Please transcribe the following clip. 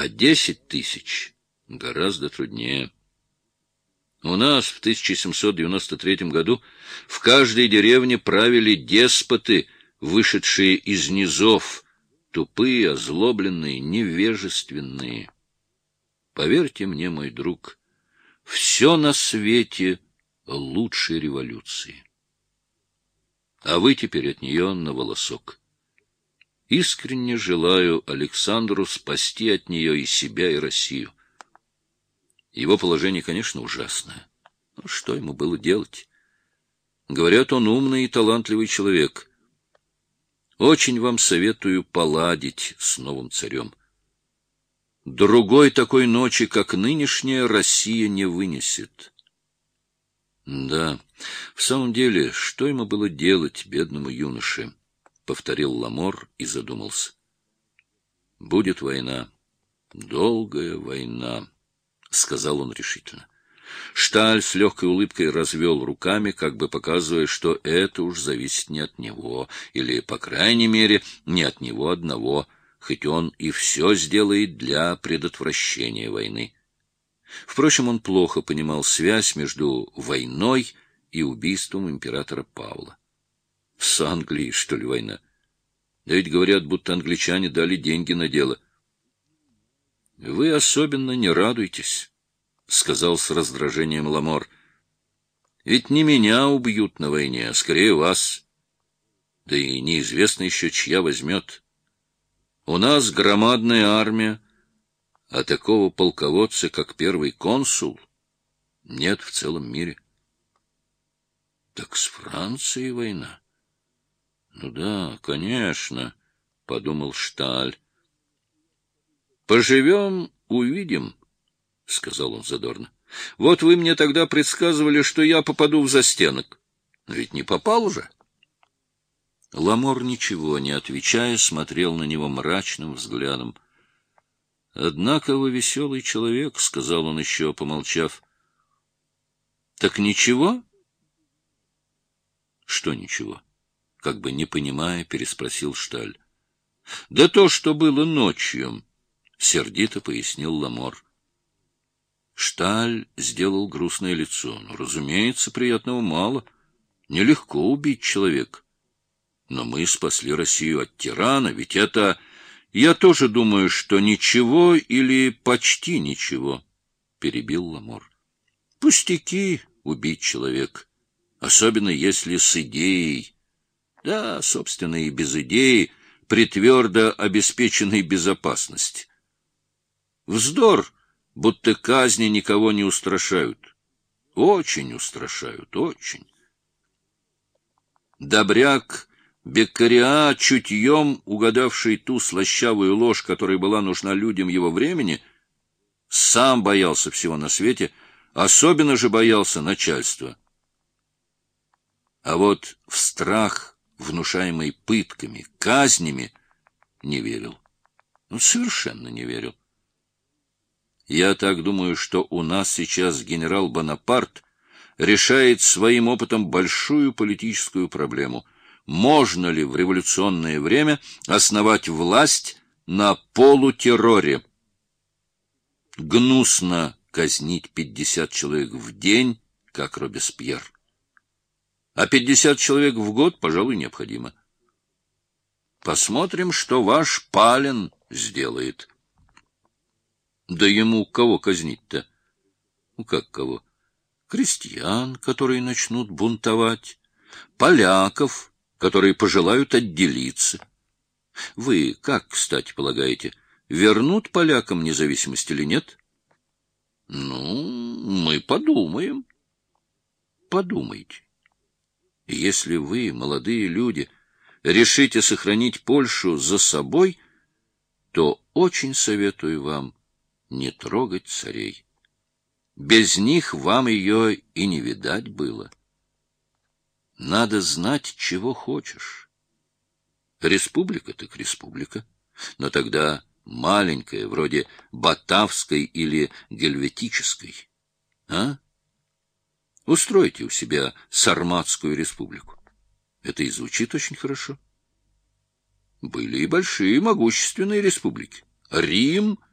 А десять тысяч гораздо труднее. У нас в 1793 году в каждой деревне правили деспоты, вышедшие из низов, тупые, озлобленные, невежественные. Поверьте мне, мой друг, все на свете лучше революции. А вы теперь от нее на волосок. Искренне желаю Александру спасти от нее и себя, и Россию. Его положение, конечно, ужасное. Но что ему было делать? Говорят, он умный и талантливый человек. Очень вам советую поладить с новым царем. Другой такой ночи, как нынешняя, Россия не вынесет. Да, в самом деле, что ему было делать, бедному юноше? — повторил Ламор и задумался. Будет война, долгая война. — сказал он решительно. Шталь с легкой улыбкой развел руками, как бы показывая, что это уж зависит не от него, или, по крайней мере, не от него одного, хоть он и все сделает для предотвращения войны. Впрочем, он плохо понимал связь между войной и убийством императора Павла. С Англией, что ли, война? Да ведь говорят, будто англичане дали деньги на дело — вы особенно не радуйтесь, — сказал с раздражением Ламор. — Ведь не меня убьют на войне, а скорее вас. Да и неизвестно еще, чья возьмет. У нас громадная армия, а такого полководца, как первый консул, нет в целом мире. Так с Францией война? Ну да, конечно, — подумал Шталь. Поживем, увидим, — сказал он задорно. — Вот вы мне тогда предсказывали, что я попаду в застенок. Ведь не попал уже. Ламор, ничего не отвечая, смотрел на него мрачным взглядом. — Однако вы веселый человек, — сказал он еще, помолчав. — Так ничего? — Что ничего? — как бы не понимая, переспросил Шталь. — Да то, что было ночью. — сердито пояснил Ламор. Шталь сделал грустное лицо. Ну, разумеется, приятного мало. Нелегко убить человека. Но мы спасли Россию от тирана, ведь это... Я тоже думаю, что ничего или почти ничего, — перебил Ламор. Пустяки убить человека, особенно если с идеей. Да, собственно, и без идеи, при твердо обеспеченной безопасности. Вздор, будто казни никого не устрашают. Очень устрашают, очень. Добряк Беккариа, чутьем угадавший ту слащавую ложь, которая была нужна людям его времени, сам боялся всего на свете, особенно же боялся начальства. А вот в страх, внушаемый пытками, казнями, не верил. Ну, совершенно не верил. Я так думаю, что у нас сейчас генерал Бонапарт решает своим опытом большую политическую проблему. Можно ли в революционное время основать власть на полутерроре? Гнусно казнить пятьдесят человек в день, как Робеспьер. А пятьдесят человек в год, пожалуй, необходимо. Посмотрим, что ваш Палин сделает. Да ему кого казнить-то? Ну, как кого? Крестьян, которые начнут бунтовать, поляков, которые пожелают отделиться. Вы как, кстати, полагаете, вернут полякам независимость или нет? Ну, мы подумаем. Подумайте. Если вы, молодые люди, решите сохранить Польшу за собой, то очень советую вам не трогать царей. Без них вам ее и не видать было. Надо знать, чего хочешь. Республика так республика, но тогда маленькая, вроде Батавской или Гельветической. А? Устройте у себя Сарматскую республику. Это и звучит очень хорошо. Были и большие могущественные республики. Рим —